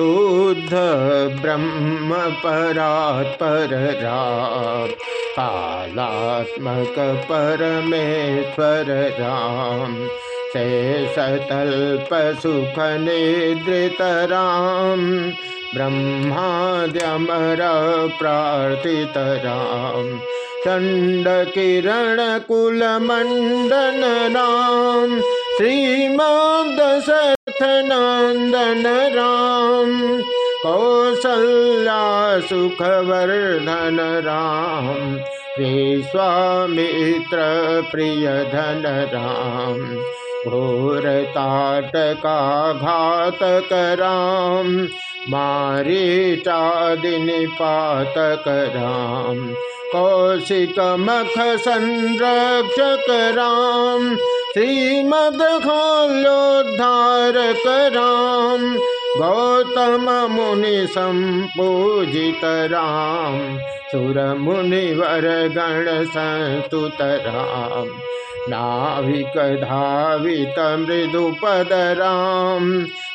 शुद्ध ब्रह्म परात्पर राम, कालात्मक परमेश्वर राम से सतल्प सुख निद्रित राम, ब्रह्माद्यमर प्रार्थित राम चंड किरण कुल मंडन राम श्रीमदशरथ नंदन राम कौसल्या सुखवर्धन राम, विश्वामित्र प्रिय धन राम घोर ताटका घातक राम मारी चादिनी पातक राम, कौशिक मख संरक्षक राम श्रीमद खोलोद्धारक राम गौतम मुनि संपूजित राम, सुर मुनिवर गण संस्तुत राम, नाविक धावित मृदुपद राम,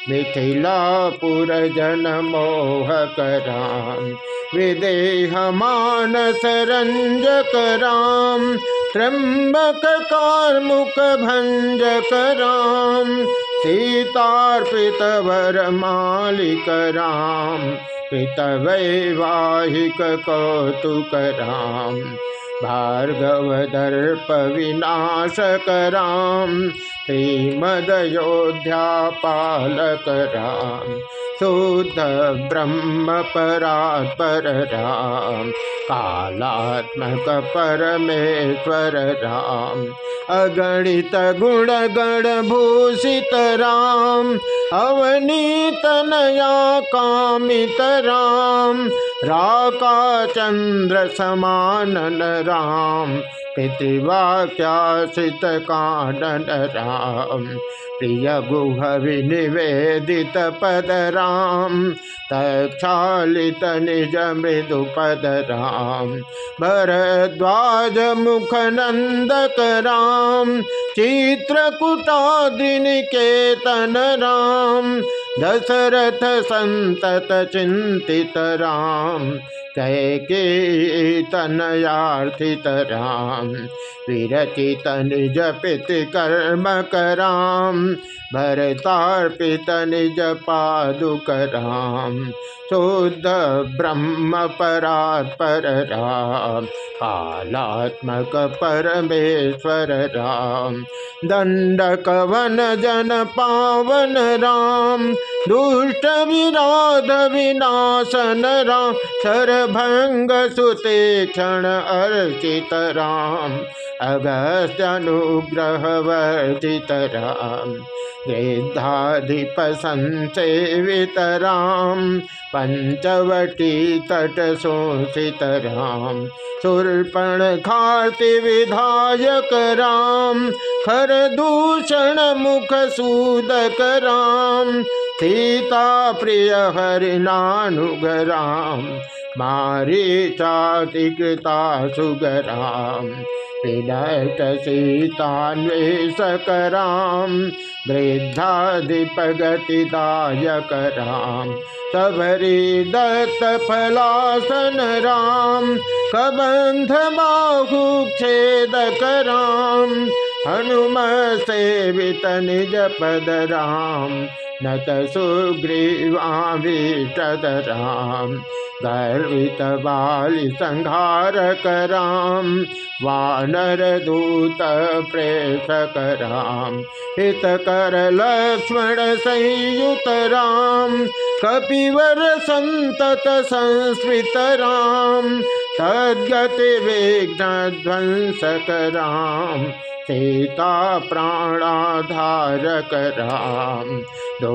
मिथिलापुर जन मोहक राम, विदेह मानस रंजक राम त्र्यंबक कार्मुक भंजक राम सीतार्पित वर मालिक राम पित वैवाहिक कौतुक राम भार्गव दर्प विनाशक राम श्रीमदयोध्या पालक राम शुद्ध ब्रह्म परात्पर राम कालात्मक परमेश्वर राम अगणित गुण गण भूषित राम अवनीतनया कामित राम राका चंद्र समानन राम पितृवाक्यासित कानन राम प्रिय गुह विनिवेदित पद राम तक्षालित निज मृदु पद राम भरद्वाज मुख नंदक राम चित्रकुटाद्रिनिकेतन राम दशरथ संतत चिंतित राम। कैके तनयार्थित राम विरचित निज पित कर्म कराम, भरतार्पित निज राम, शुद्ध ब्रह्म परात्पर राम, कालात्मक परमेश्वर राम दंडक वन जन पावन राम, दुष्ट विराध विनाशन राम सरभंग सुते क्षण अर्चित राम, अगस्त अनुग्रह वर्जित राम। वृद्धाधिप संसेवित राम, पंचवटी तट शोषित राम। सुर्पण खाति विधायक राम, खर दूषण मुख सूदक राम। सीता प्रिय हरिनानुग राम मारी चाति कृता सुगराम विनट सीतान्वेषक राम वृद्धाधिपगतिदायक राम सबरी दत्त फलासन राम कबंध बाहु छेदक राम हनुम सेवित निज पद राम नत सुग्रीवाभिषद राम गर्वित बाली संहार राम वानर दूत प्रेषक राम हित कर लक्ष्मण संयुत राम कपिवर संतत संस्कृत राम तद्गति विघ्न ध्वंसक राम सीता प्राणाधारक राम दोष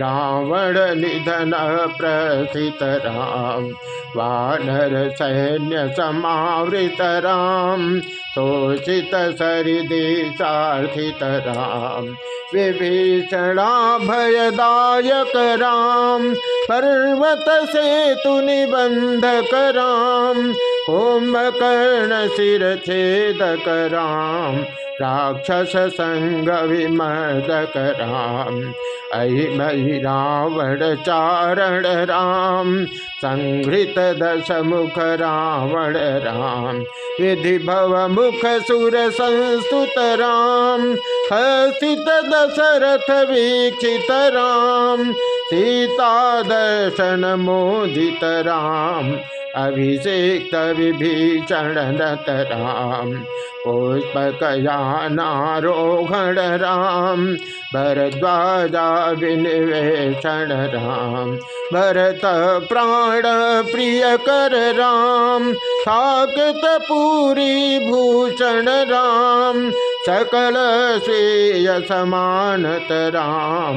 रावण निधन प्रसित राम, वानर सैन्य समावृत राम, शोषित सरिदेशार्थित राम विभीषणा भयदायक राम, पर्वत सेतु निबंधक राम, कुंभकर्ण शिर छेदक राम राक्षस संग विमर्दक राम अहि रावण चारण राम संघृत दश मुख रावण राम विधि भव मुख सुर संस्तुत राम हसित दशरथ वीक्षित राम सीता दर्शन मोदित राम अभिषेक विभीषण नत राम पुष्प पुष्पकयानारोहण राम भरद्वाजा विनिवेशण राम भरत प्राण प्रिय कर राम साकत पूरी भूषण राम सकल स्वीय समानत राम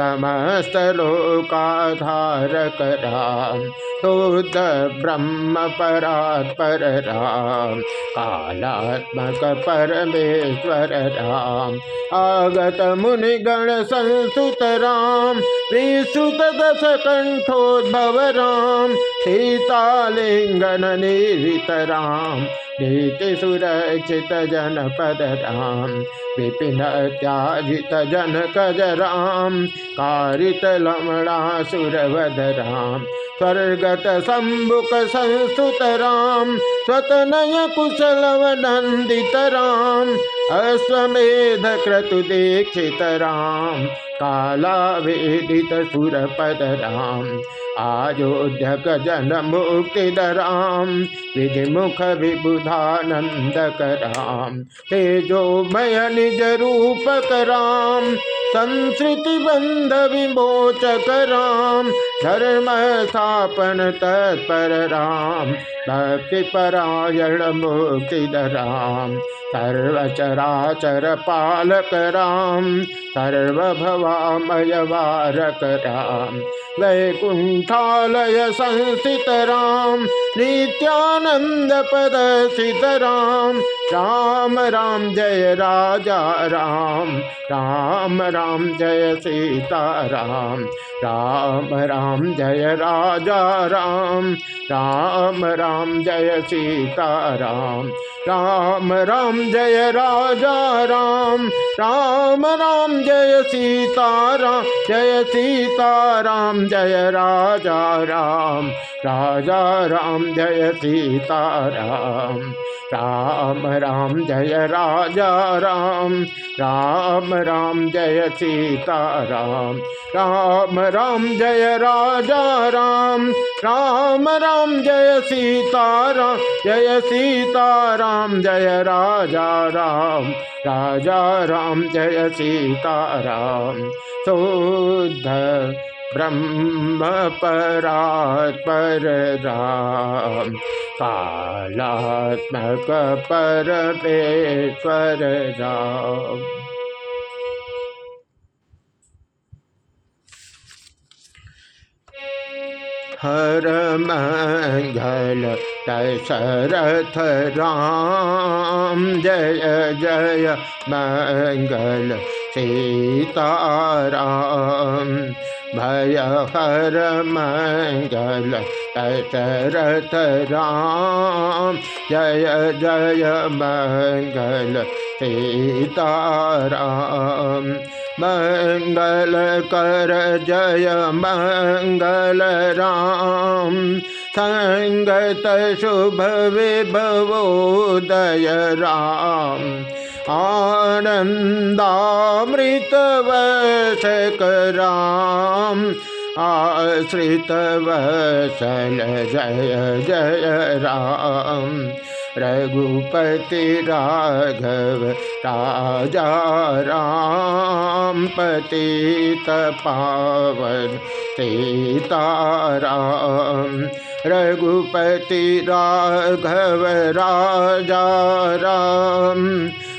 सम्मानित राम शुद्ध ब्रह्म परात्पर राम कालात्मक परमेश्वर राम आगत मुनिगण संसुत राम विश्रुत दश कंठोद्भव राम सीतालिंगन निर्वित राम नीति सुरक्षित जनपद राम विपिन त्याजित जनक राम कारित लमणा सुरवध राम स्वर्गत शंबुक संस्तुत राम। स्वतनय कुशलव नंदित राम। अश्वमेध क्रतु दीक्षित राम। काला वेदित सुरपद राम आयोध्य जन मुक्ति दराम विधि मुख विबुधानंद कराम तेजो मय निज रूप कराम संस्कृति बंध विमोचक राम धर्म स्थापन तत्पर राम, भक्ति परायण मुक्ति राम सर्वचराचर पालक राम, सर्वभवामय वारक राम। वैकुंठालय संस्थित राम, नित्यानंद पद सित राम। राम राम जय राजा राम राम राम जय सीता राम। राम राम जय राजा राम। राम राम, जय सीता राम राम राम जय राजा राम। राम राम, जय सीता राम जय सीता राम जय राजा राम। राजा राम, जय सीता राम राम राम जय राजा राम राम राम जय सीता राम राम राम जय राजा राम राम राम जय सीता राम जय सीता राम जय राजा राम राजा राम जय सीता राम शुद्ध ब्रह्म परात्पर राम कालात्मक परमेश्वर राम हर मंगल दशरथ राम जय जय मंगल सीताराम। भय हर मंगल दशरथ राम जय जय मंगल सीताराम मंगल कर जय मंगल राम। संगत शुभ विभवोदय राम। आनन्दामृतवशक राम आश्रित वसल जय जय राम। रघुपति राघव राजा राम, पतित पावन सीताराम। रघुपति राघव राजा राम।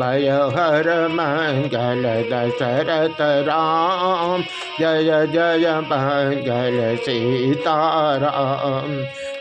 भय हर मंगल दशरथ राम जय जय मंगल सीताराम।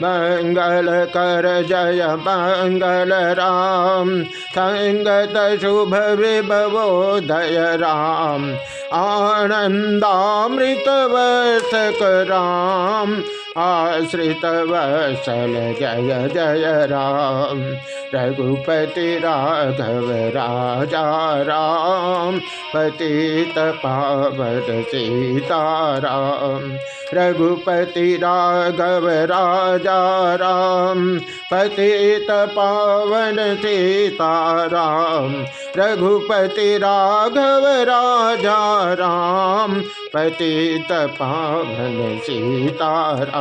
मंगल कर जय मंगल राम संगत शुभ विभवोदय राम आनंदामृत वर्षक राम आश्रित वसल जय जय राम रघुपति राघव राजा राम, पतित पावन सीताराम। रघुपति राघव राजा राम, पतित पावन सीताराम। रघुपति राघव राजा राम, पतित पावन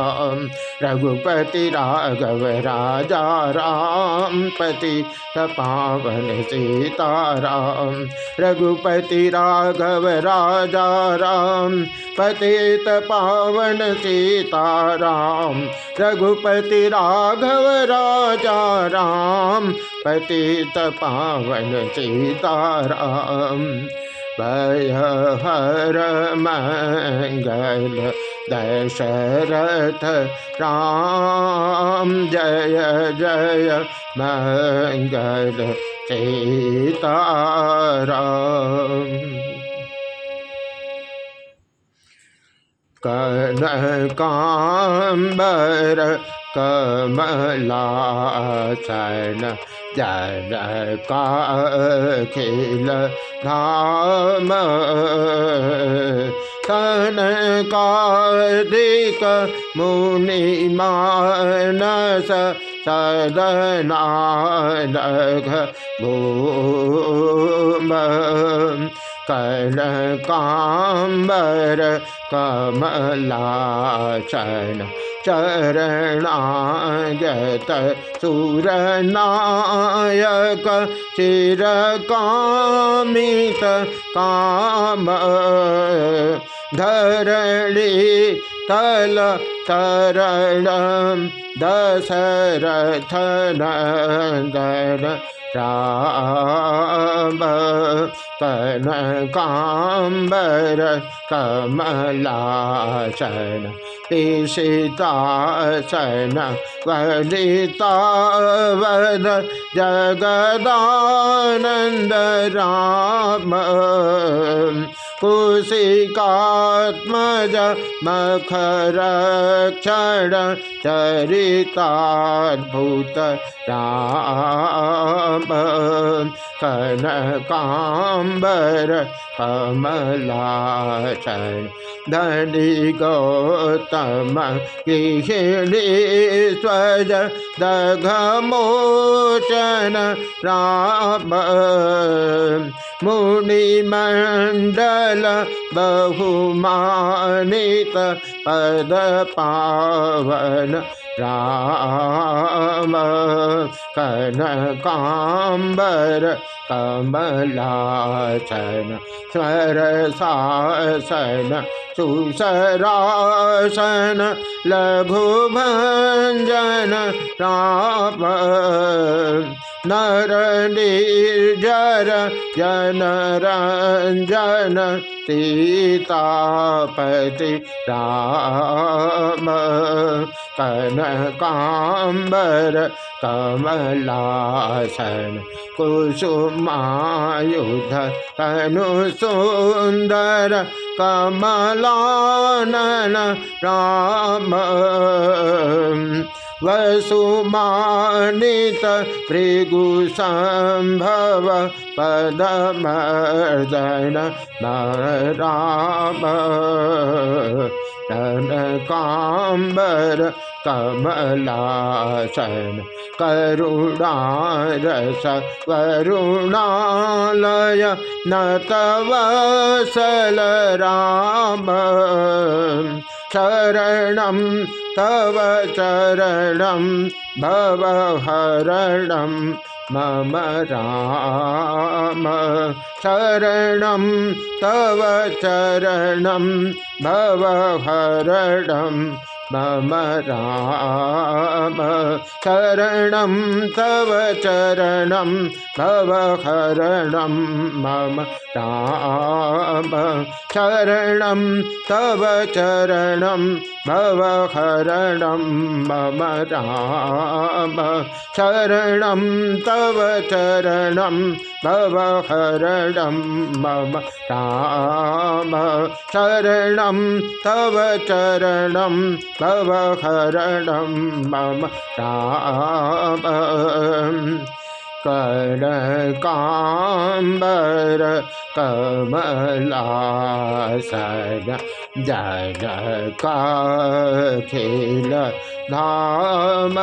सीताराम रघुपति राघव राजा राम, पति पावन सीताराम रघुपति राघव राजा राम पतित पावन सीताराम रघुपति राघव राजा राम पतित पावन सीताराम भय हर मंगल दशरथ राम जय जय मंगल सीताराम। कनकाम्बर कमलासन जन काखिल धाम कनकादिक मुनि मानस सदनानघ भूम कनकाम्बर कमलासन चरणागत सुरनायक चिरकामित काम धरणी तल तरण दशरथ राम कनकाम्बर कमलासन ईशितासन वलितावन जगदानन्द राम कुशिकात्मज मखरक्षण चरिताद्भुत राम कनकाम्बर कमलासन धनी गौतम गृहिणीश्वर दघमोचन राम। मुनिमण्डल बहुमानित पद पावन राम कनकाम्बर कमलासन स्वरशासन सुसरासन लघुभञ्जन राम नर निर्जर जनरञ्जन सीतापति राम कनकाम्बर कमलासन कुसुमायुध सुंदर कमलानन राम। वसुमानित भृगुसम्भव पदमर्दन राम काम्बर कमलासन करुणारस वरुणालय न तव राम। शरणं तव चरणं भवहरणं मम राम। शरणं तव चरणं भवहरणं मम राम। शरणं तव चरणं भवहरणं मम राम। शरणं तव चरणं भवहरणं मम राम। शरणं तव चरणं भवहरणं मम राम। शरणं तव चरणं भवहरणं मम राम करकाम्बर कमलासन जनकाखिल धाम।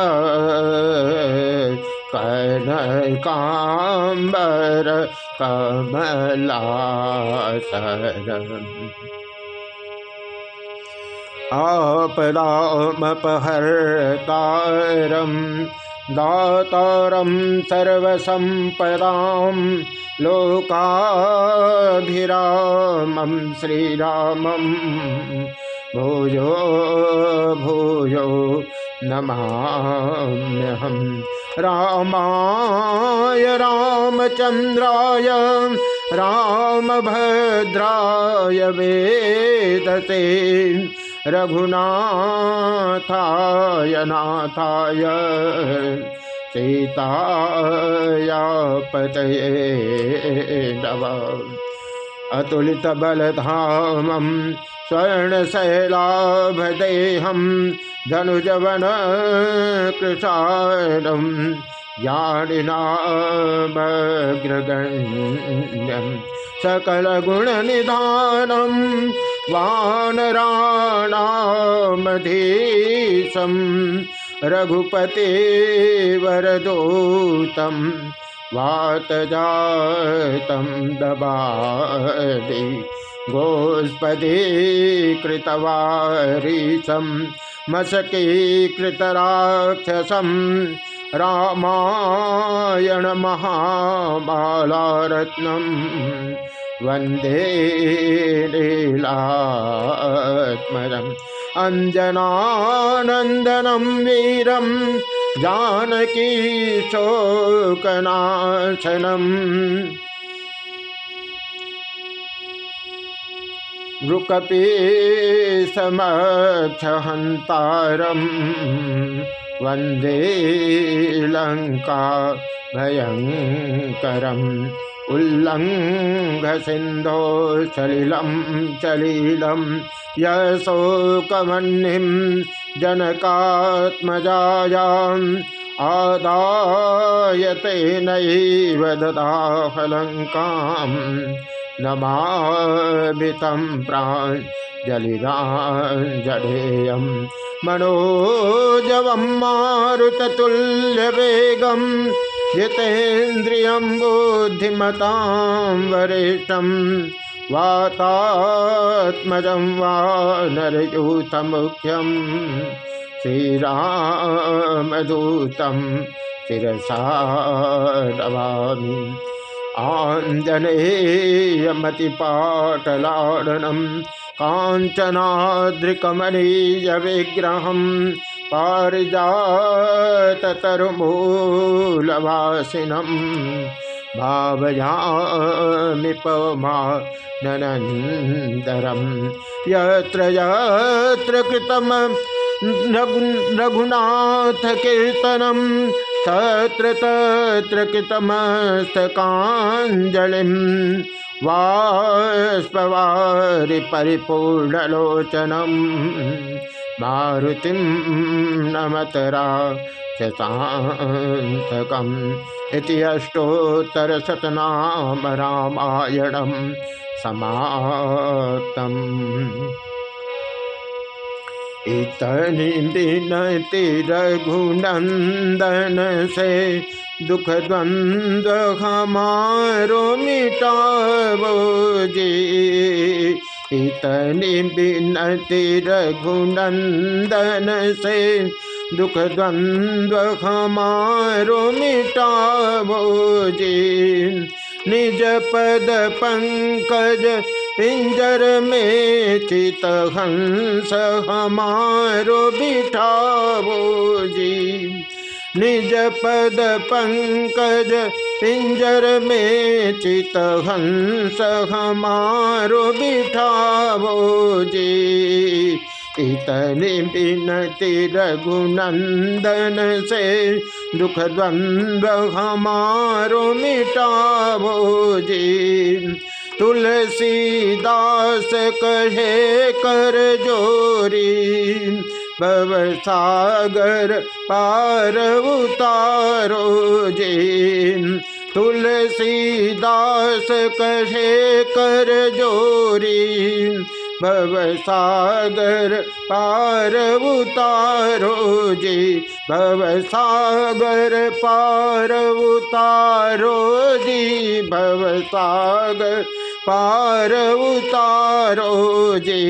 कनकाम्बर कमलासन आपदामपहर्तारम् दातारं सर्वसम्पदां लोकाभिरामं श्रीरामं भूयो भूयो नमाम्यहं रामाय रामचन्द्राय रामभद्राय वेदते रघुनाथाय नाथाय सीताया पतये नव अतुलितबलधामं स्वर्णशैलाभदेहं कृशाणं यानिनामग्रगण्यं सकलगुणनिधानं वानराणामधीशं रघुपते वरदूतं वातजातं दबादि गोस्पदे कृतवारीशं मशकीकृतराक्षसं रामायणमहाबालारत्नम् वंदे लीलात्मजम्। अञ्जनानन्दनं वीरं जानकी शोकनाशनम्। रुकपि समक्षहन्तारं वंदे लङ्का भयङ्करम् उल्लङ्घसिन्धो सलिलं चलिलं यशोकमन्निं जनकात्मजायाम् आदाय तेनैव ददाहलङ्कां नमाभितं प्राञ्जलिराञ्जलेयं मनोजवं मारुततुल्यवेगम् जितेन्द्रियं बुद्धिमतां वरिष्ठं वातात्मजं वानरयूथमुख्यं श्रीरामदूतं शिरसा नमामि। आञ्जनेयमतिपाटलाडनं काञ्चनाद्रिकमनीयविग्रहम् पारिजाततरुमूलवासिनं भावयामि पमानन्दरं यत्र यत्र कृतं रघुनाथकीर्तनं तत्र तत्र कृतमस्तकाञ्जलिं वाष्पवारि परिपूर्णलोचनम्। मारुतिं नमतरा शतान्तकम् इति अष्टोत्तरशतनाम रामायणं समाप्तम्। इतनी बिनती रघुनंदन से दुख द्वंद्व हमारो मिटावो जी इतनी बिनती रघुनंदन से दुख द्वंद्व हमारो मिटावो जी निज पद पंकज पिंजर में चित हंस हमारो बिठावो जी निज पद पंकज पिंजर में चित हंस हमारो बिठावो जी। इतनी बिनती रघुनंदन से दुख द्वंद्व हमारो मिटावो जी। तुलसीदास कहे कर जोरी। भव सागर पार उतारो जी तुलसीदास कहे कर जोरी। भव सागर पार उतारो जी। भव सागर पार उतारो जी। भव सागर पार उतारो जी।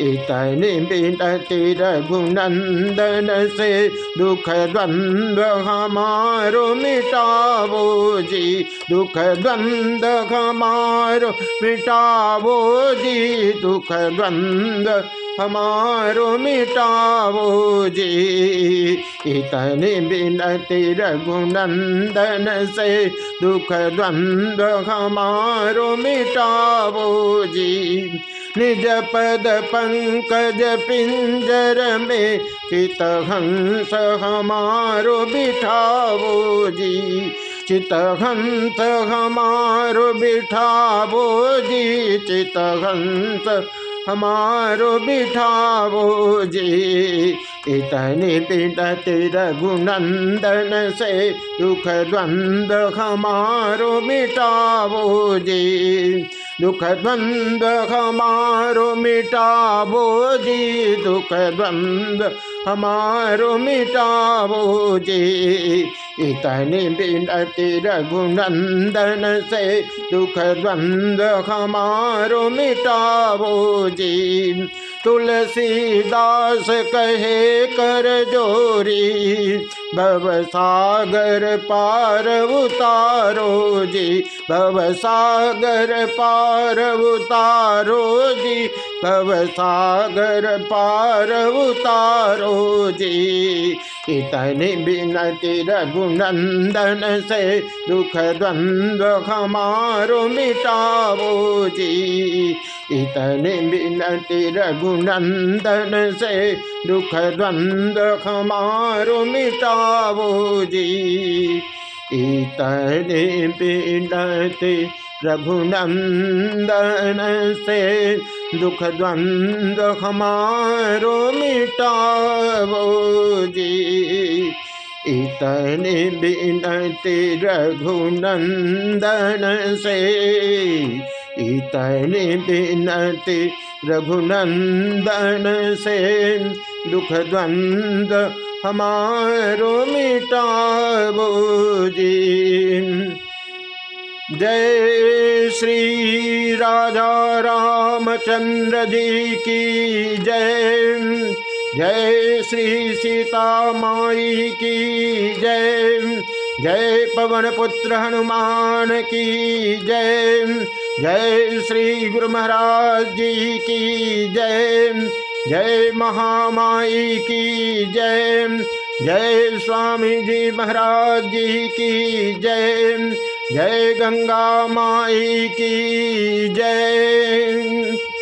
इतने बिनती रघुनंदन से दुख द्वंद्व हमारो मिटावो जी। दुख द्वंद्व हमारो मिटावो जी। दुख द्वंद्व हमारो मिटावो जी। इतनी बिनती रघुनंदन से दुख द्वंद्व हमारो मिटावो जी। निज पद पंकज पिंजर में चित हंस हमारो बिठावो जी। चित हंस हमारो बिठावो जी। चित हंस हमारो बिठावो जी, इतनी पिटति रघुनंदन से दुख द्वंद हमारो मिटावो जी। दुख द्वंद हमारो मिटावो जी, दुख द्वंद्व हमारो मिटावो जी। बिनती रघुनंदन से दुख द्वंद्व हमारो मिटावो जी। तुलसीदास कहे, कर जोरी, भव सागर पार उतारो जी, भव सागर पार उतारो जी, भव सागर पार उतारो जी। इतनी बिनती रघुनंदन से दुख द्वंद्व हमारो मिटावो जी। इतनी बिनती रघुनंदन से दुख द्वंद्व हमारो मिटावो जी। इतनी बिनती रघुनंदन से दुख द्वंद्व हमारो मिटावो जी। इतने बिनती रघुनंदन से, इतने बिनती रघुनंदन से दुख द्वंद्व हमारो मिटावो जी। जय श्री राजा रामचंद्र जी की जय। जय श्री सीता माई की जय। जय पवन पुत्र हनुमान की जय। जय श्री गुरु महाराज जी की जय। जय महामाई की जय। जय स्वामी जी महाराज जी की जय। जय गंगा माई की जय।